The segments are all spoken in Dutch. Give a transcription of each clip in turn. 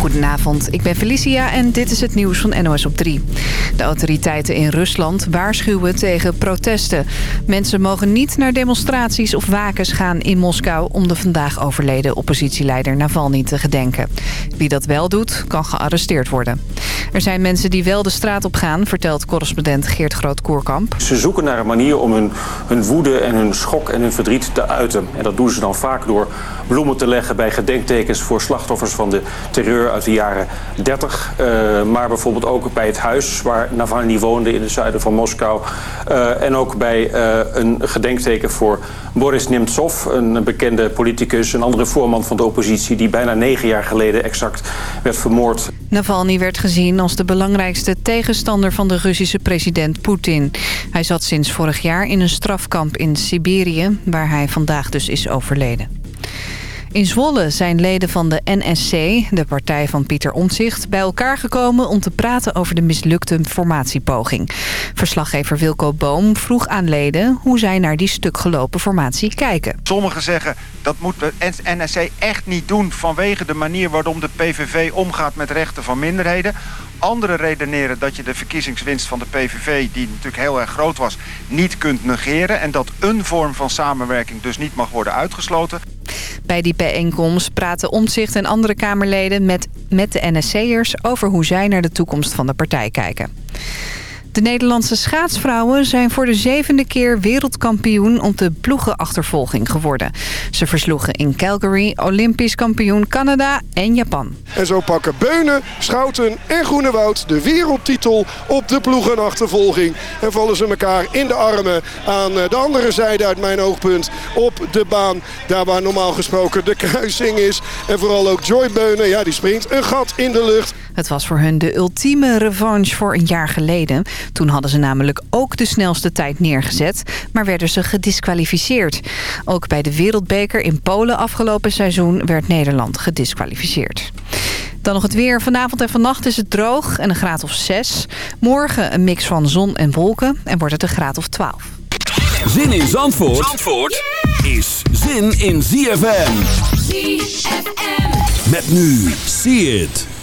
Goedenavond, ik ben Felicia en dit is het nieuws van NOS op 3. De autoriteiten in Rusland waarschuwen tegen protesten. Mensen mogen niet naar demonstraties of wakens gaan in Moskou... om de vandaag overleden oppositieleider Navalny te gedenken. Wie dat wel doet, kan gearresteerd worden. Er zijn mensen die wel de straat op gaan, vertelt correspondent Geert Groot-Koerkamp. Ze zoeken naar een manier om hun, hun woede en hun schok en hun verdriet te uiten. En dat doen ze dan vaak door bloemen te leggen bij gedenktekens voor slachtoffers van de terreur uit de jaren 30. Uh, maar bijvoorbeeld ook bij het huis waar Navalny woonde in het zuiden van Moskou. Uh, en ook bij uh, een gedenkteken voor Boris Nemtsov, een bekende politicus, een andere voorman van de oppositie die bijna negen jaar geleden exact werd vermoord. Navalny werd gezien als de belangrijkste tegenstander van de Russische president Poetin. Hij zat sinds vorig jaar in een strafkamp in Siberië, waar hij vandaag dus is overleden. In Zwolle zijn leden van de NSC, de partij van Pieter Omtzigt... bij elkaar gekomen om te praten over de mislukte formatiepoging. Verslaggever Wilco Boom vroeg aan leden hoe zij naar die stuk gelopen formatie kijken. Sommigen zeggen dat moet de NSC echt niet doen... vanwege de manier waarop de PVV omgaat met rechten van minderheden. Anderen redeneren dat je de verkiezingswinst van de PVV... die natuurlijk heel erg groot was, niet kunt negeren... en dat een vorm van samenwerking dus niet mag worden uitgesloten. Bij die bijeenkomst praten Omtzigt en andere Kamerleden met, met de NSC'ers... over hoe zij naar de toekomst van de partij kijken. De Nederlandse schaatsvrouwen zijn voor de zevende keer wereldkampioen op de ploegenachtervolging geworden. Ze versloegen in Calgary Olympisch kampioen Canada en Japan. En zo pakken Beunen, Schouten en Groenewoud de wereldtitel op de ploegenachtervolging. En vallen ze elkaar in de armen aan de andere zijde uit mijn oogpunt op de baan. Daar waar normaal gesproken de kruising is. En vooral ook Joy Beunen, ja die springt een gat in de lucht. Het was voor hun de ultieme revanche voor een jaar geleden. Toen hadden ze namelijk ook de snelste tijd neergezet, maar werden ze gedisqualificeerd. Ook bij de Wereldbeker in Polen afgelopen seizoen werd Nederland gedisqualificeerd. Dan nog het weer. Vanavond en vannacht is het droog en een graad of 6. Morgen een mix van zon en wolken en wordt het een graad of 12. Zin in Zandvoort, Zandvoort is zin in ZFM. ZFM. Met nu, see it.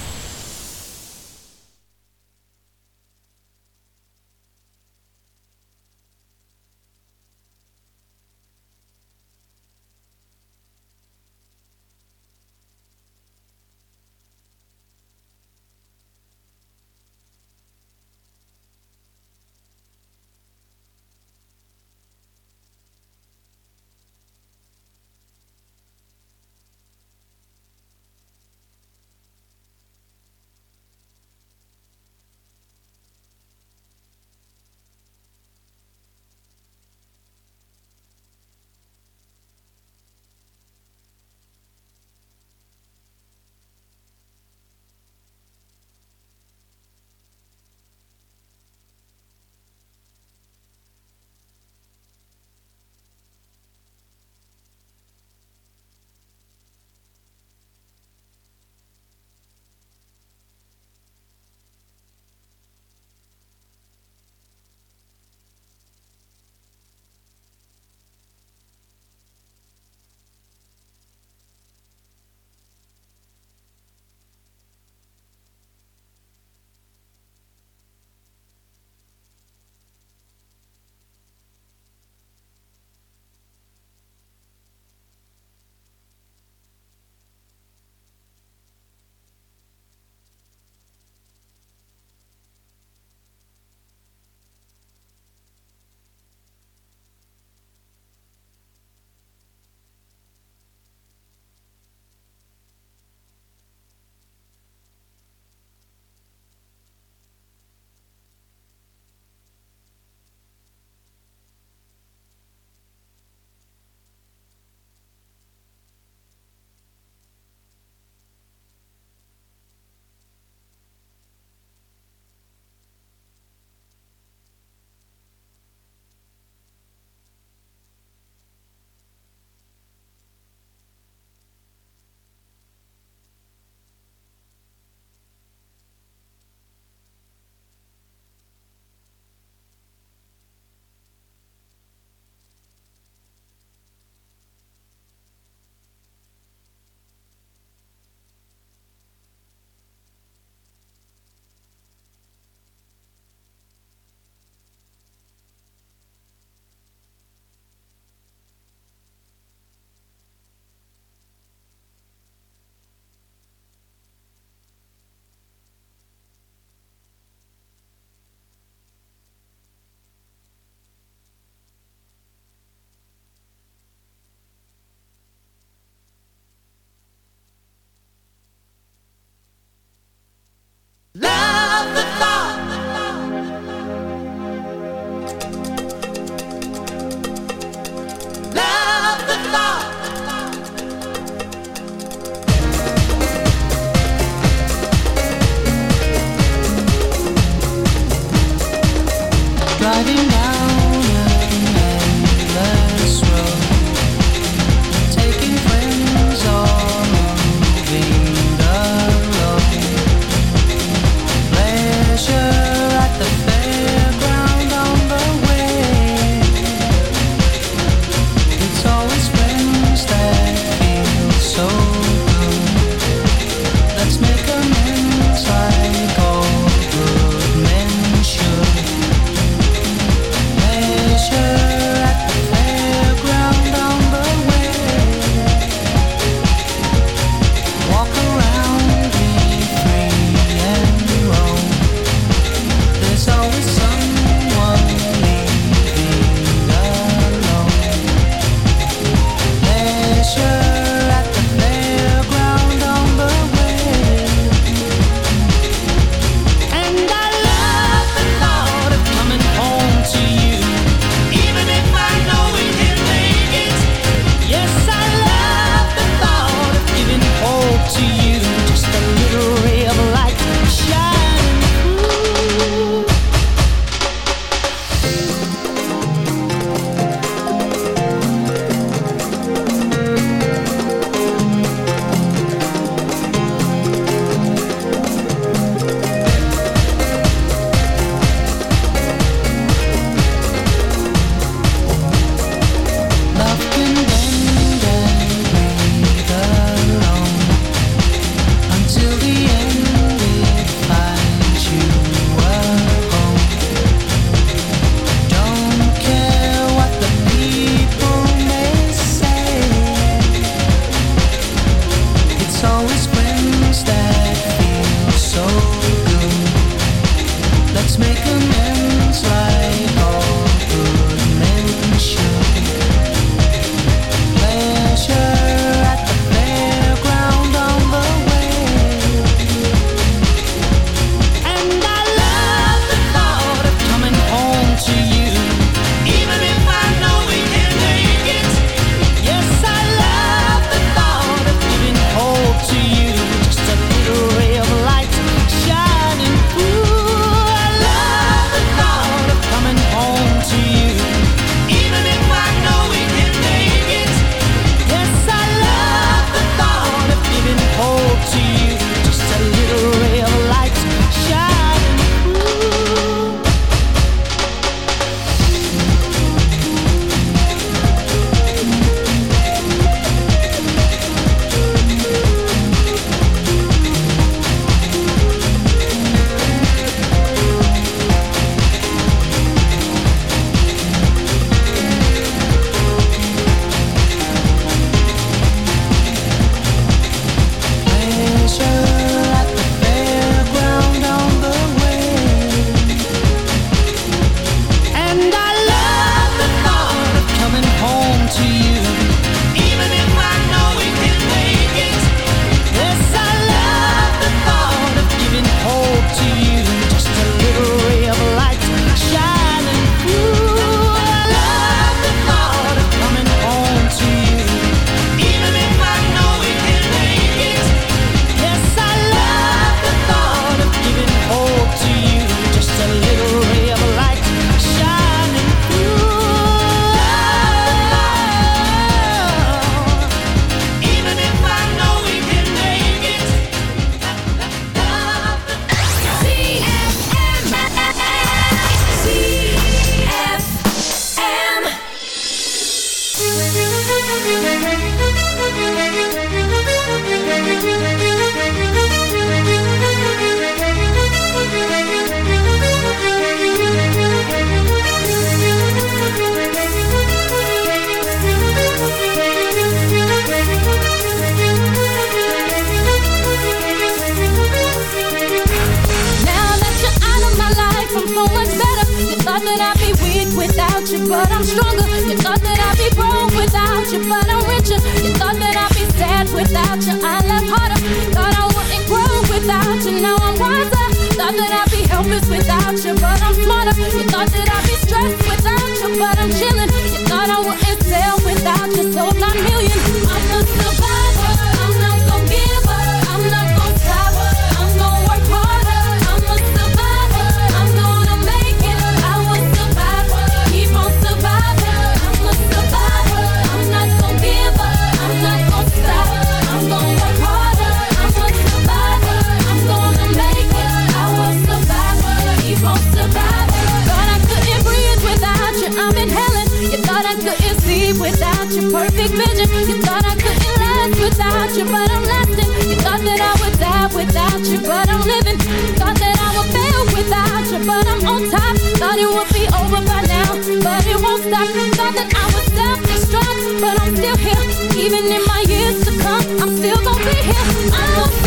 without you, but I'm living. Thought that I would fail without you, but I'm on top. Thought it would be over by now, but it won't stop. Thought that I would self-destruct, but I'm still here. Even in my years to come, I'm still gonna be here. I'm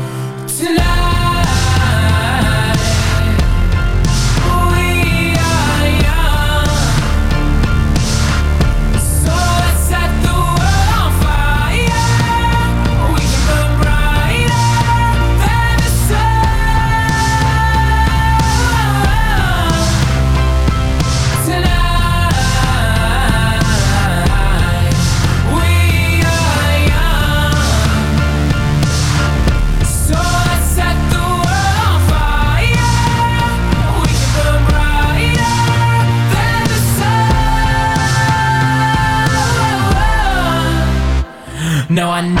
know I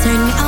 Turn me on.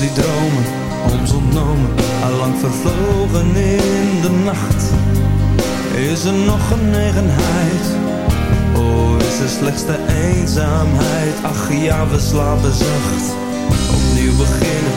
Die dromen, ons ontnomen, allang vervlogen in de nacht. Is er nog genegenheid? Oh, is er slechts de eenzaamheid? Ach ja, we slapen zacht. Opnieuw beginnen,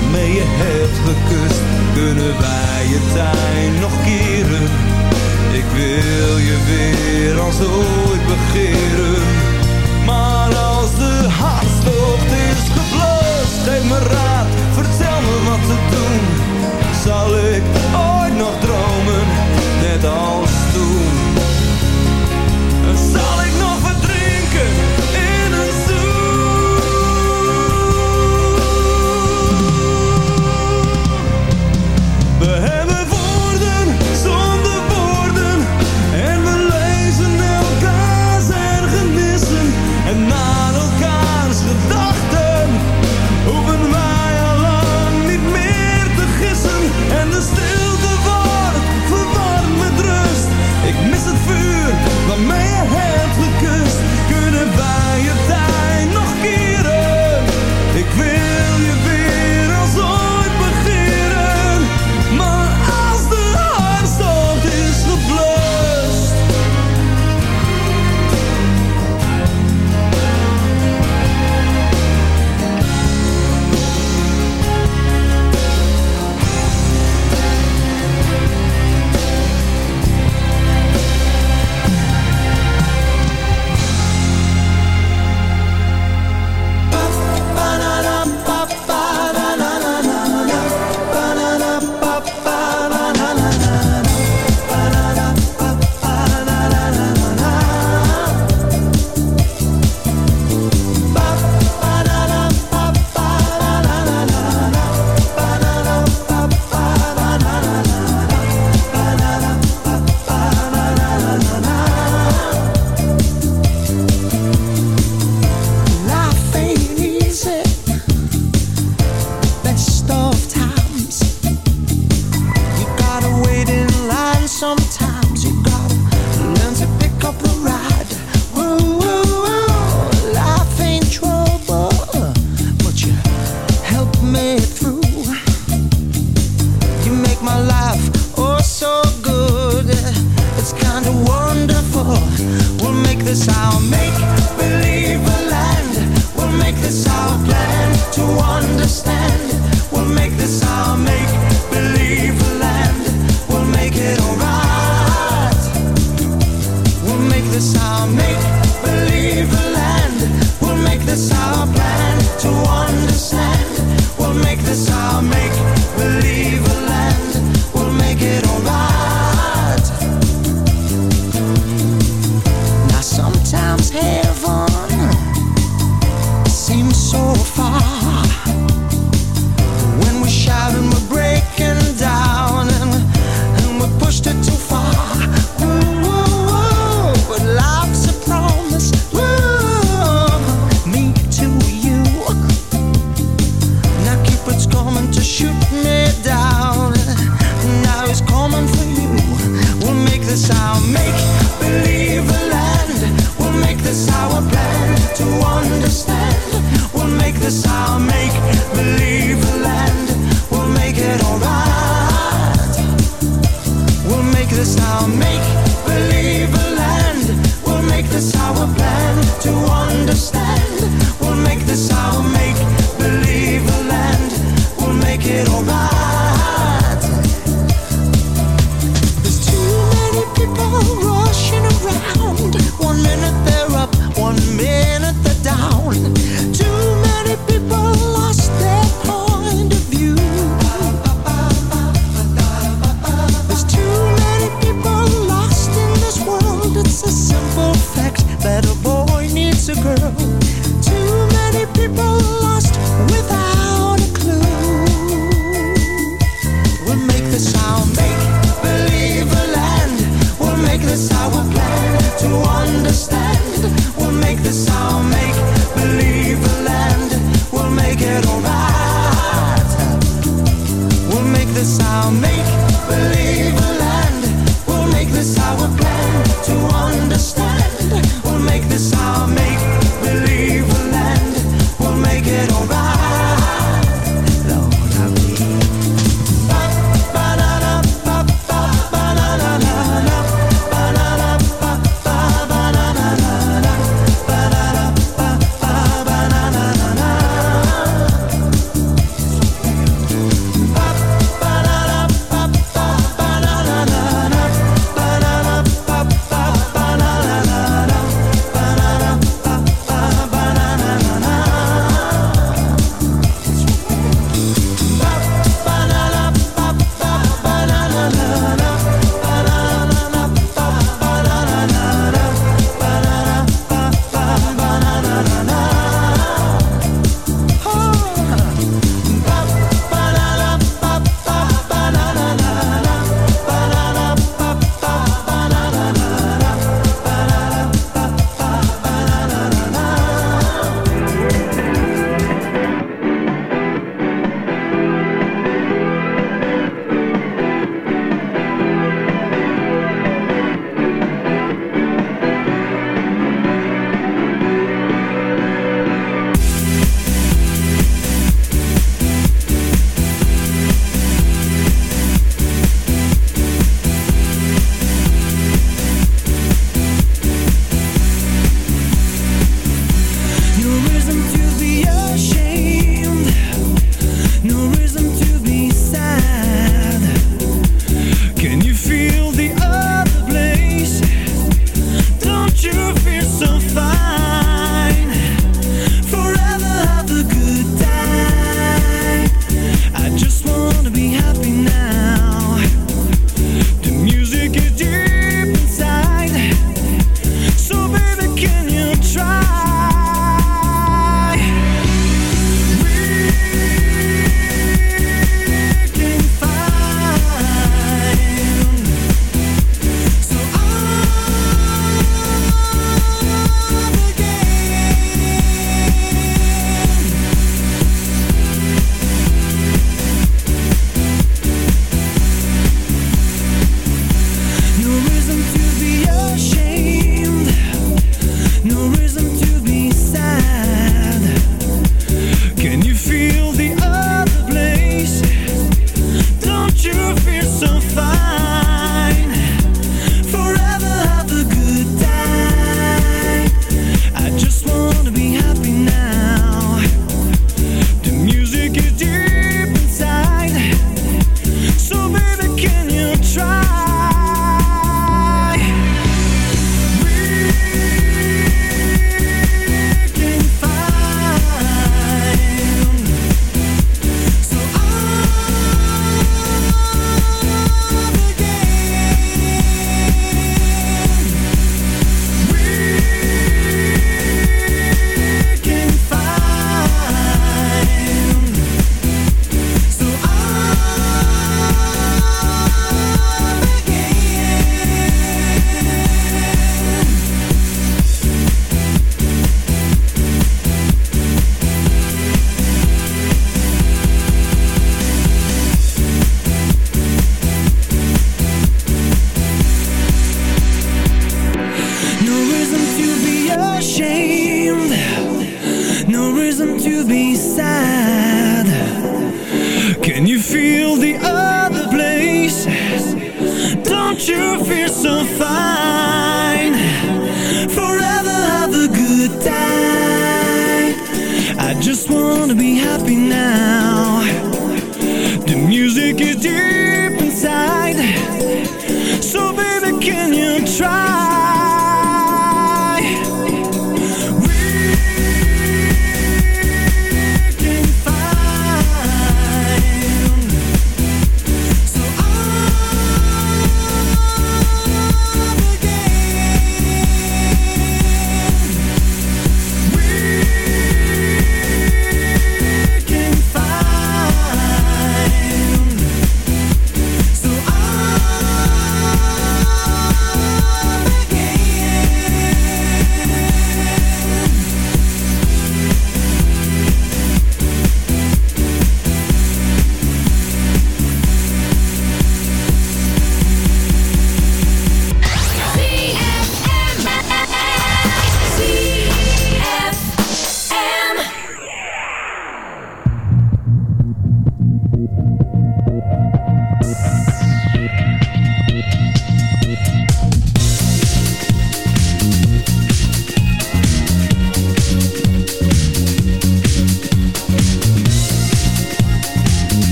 waarmee je hebt gekust. Kunnen wij je tijd nog keren? Ik wil je weer als ooit begeren.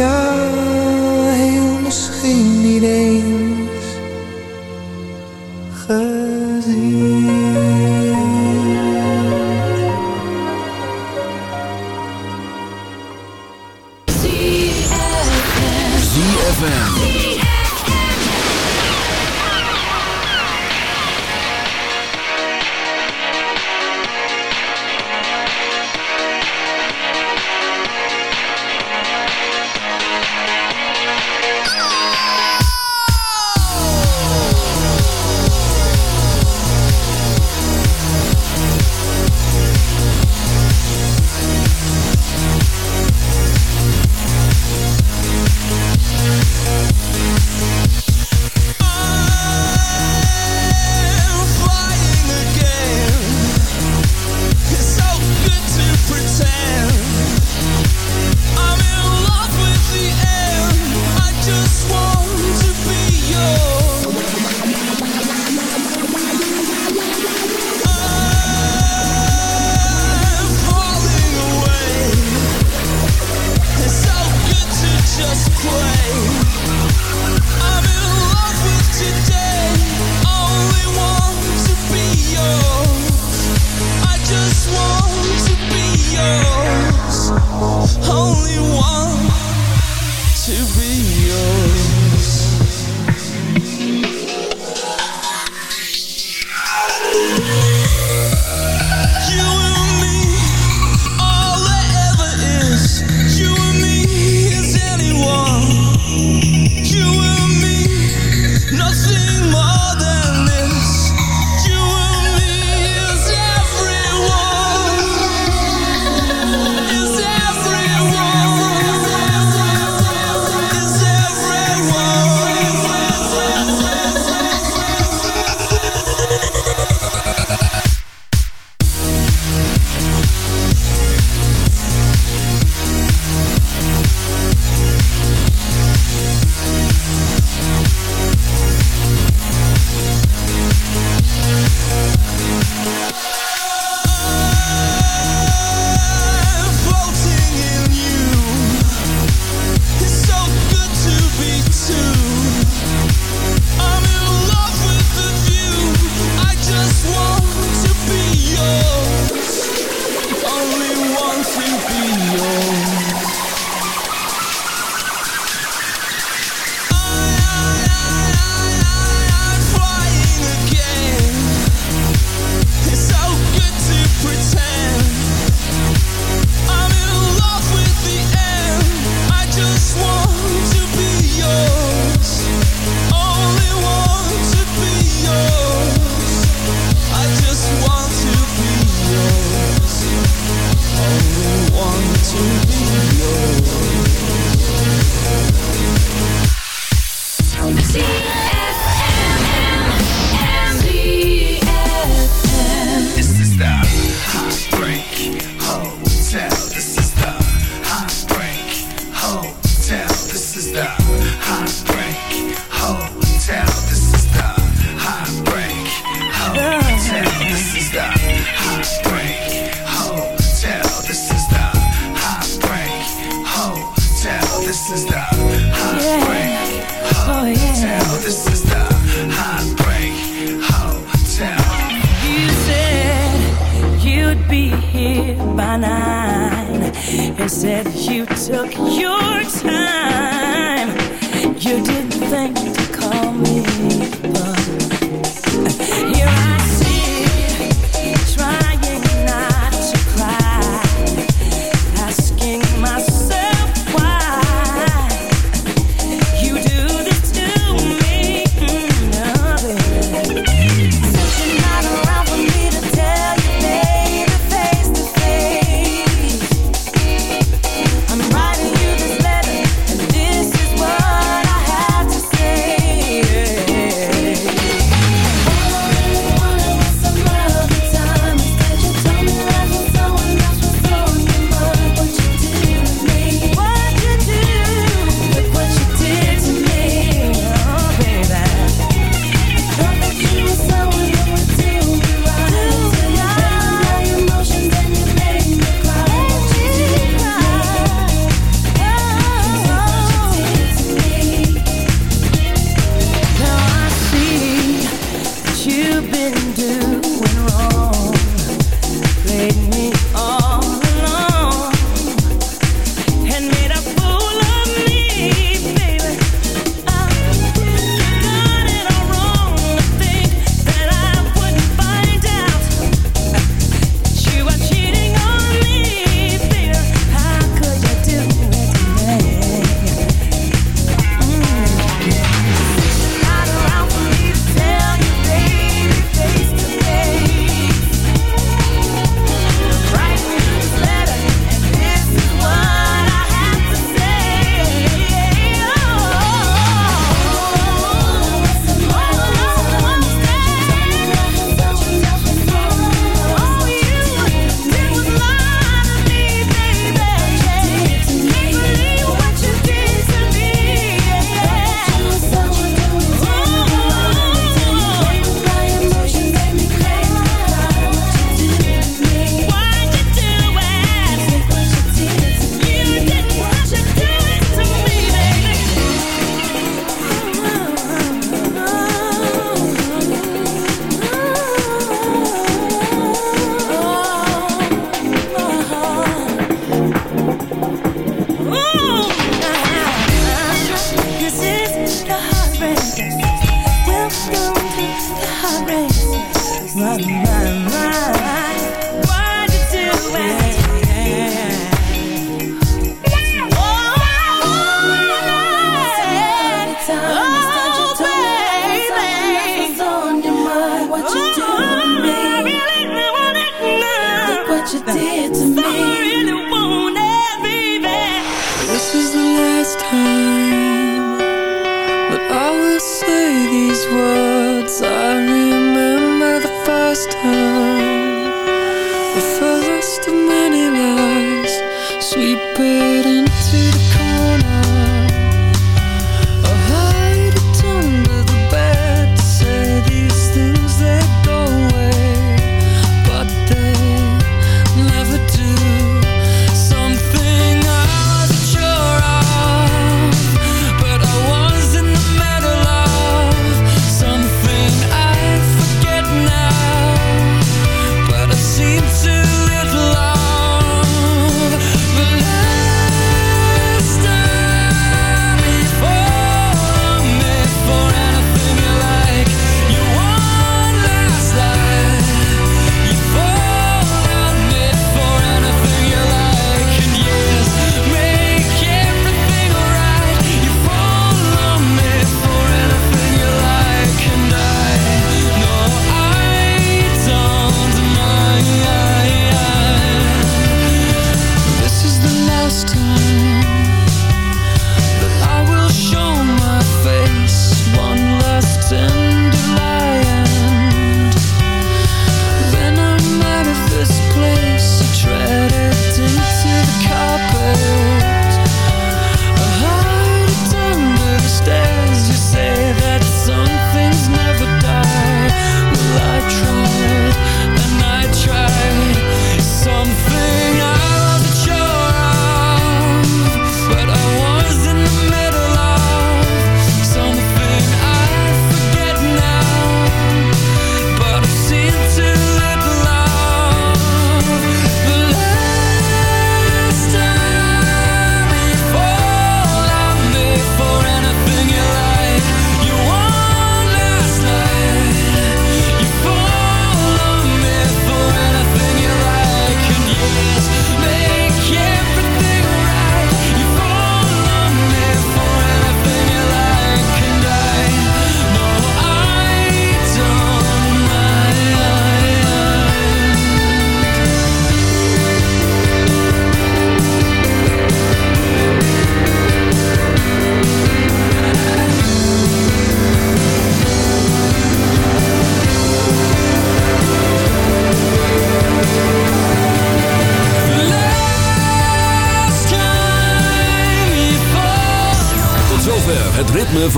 Ja, heel misschien niet eens